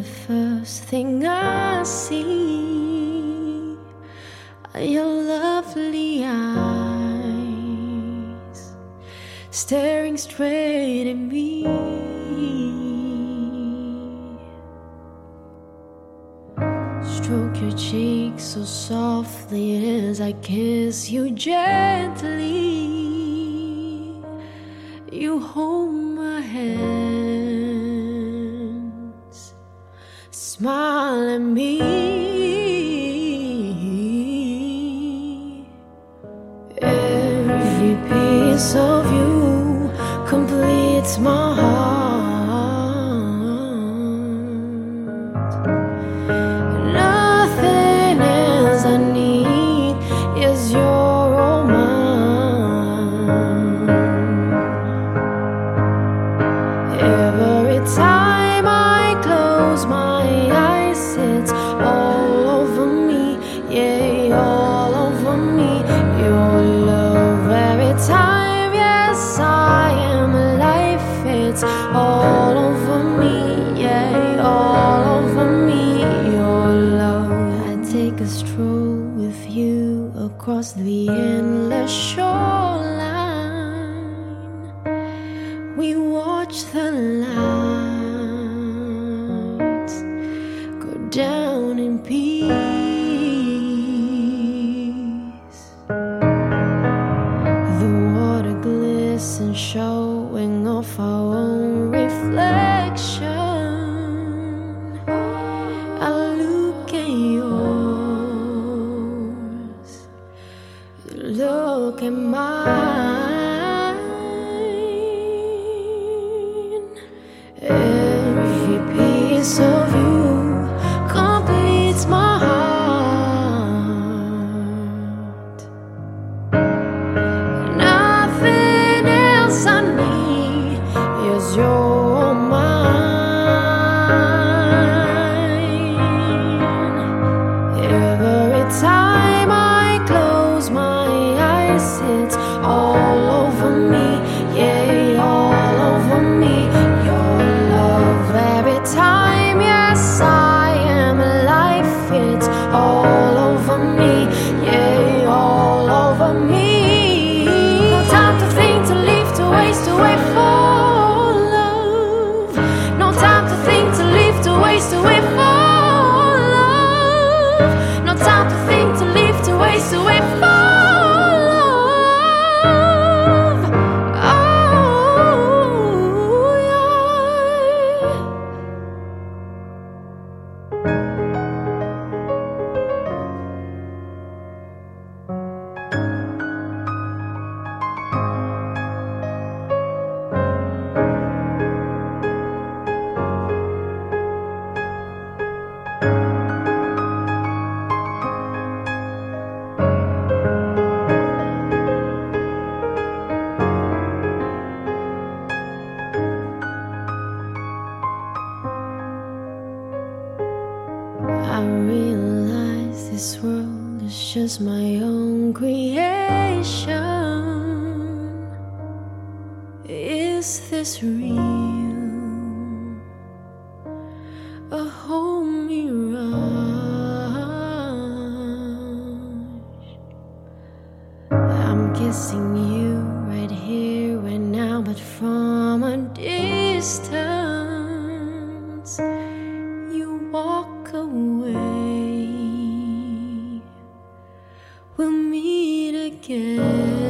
the first thing I see are your lovely eyes staring straight at me. Stroke your cheek so softly as I kiss you gently. You hold my hand smile at me. Every piece of you completes my heart. Endless shoreline. We watch the lights go down in peace. The water glistens, showing off our Every is just my own creation. Is this real? A whole mirage. I'm kissing you right here, right now, but from a distance Again.